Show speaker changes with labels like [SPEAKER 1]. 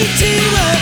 [SPEAKER 1] way to